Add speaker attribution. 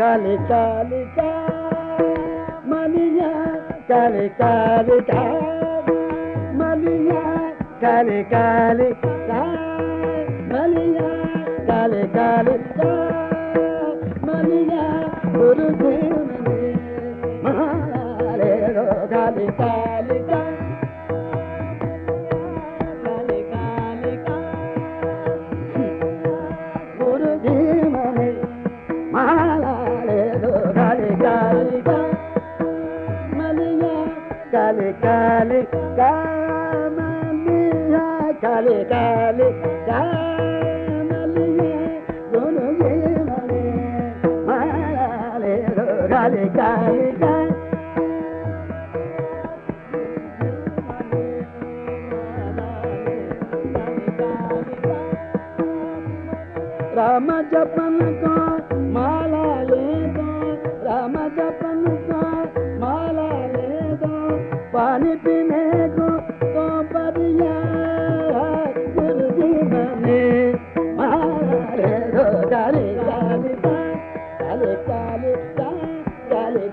Speaker 1: కాలి కాలిక మలియా కాలి కాలిక మలియా కాలి కాలిక మలియా కాలి కాలిక మలియా గురు కాలి కాలి काली काली का मलिया काली काली का मलिया गुरुदेव ने महारे रो काली काली का राम जपन को माला पानी पीने को तो परिया गुरुजी बने। मारे रो डाले डाले डाले डाले